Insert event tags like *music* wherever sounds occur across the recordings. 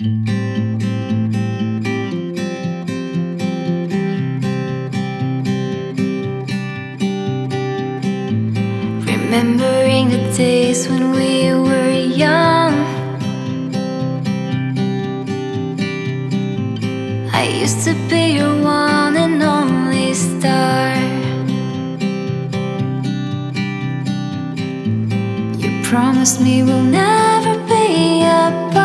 Remembering the days when we were young. I used to be your one and only star. You promised me we'll never be apart.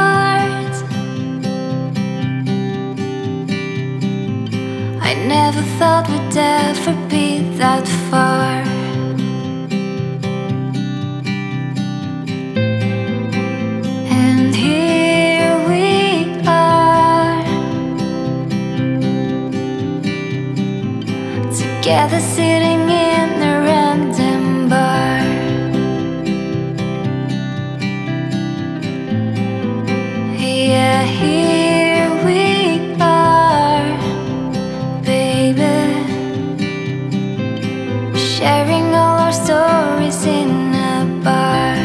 I never thought we'd ever be that far. And here we are, together sitting sharing all our stories in a bar.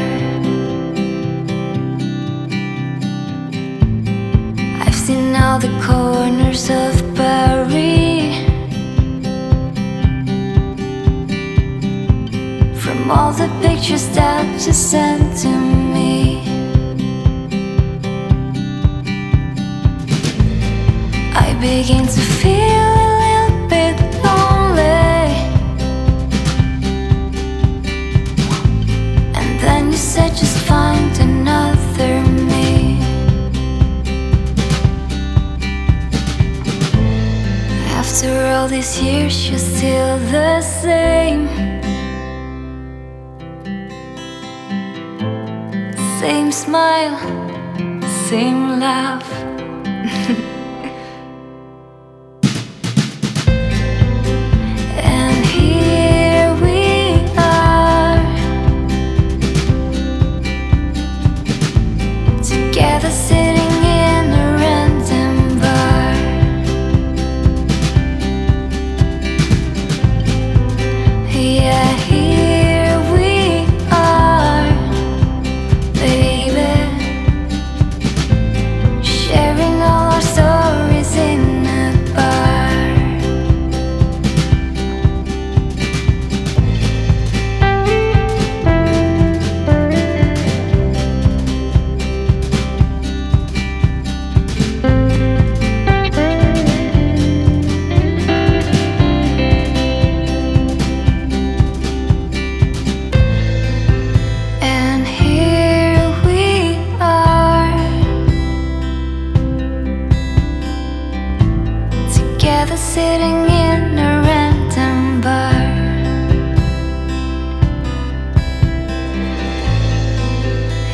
I've seen all the corners of Paris From all the pictures that you sent to me I begin to feel said just find another me After all these years, you're still the same. Same smile, same laugh. *laughs* sitting in a random bar.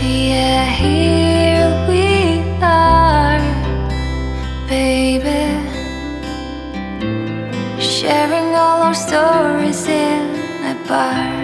Yeah, here we are, baby, sharing all our stories in a bar.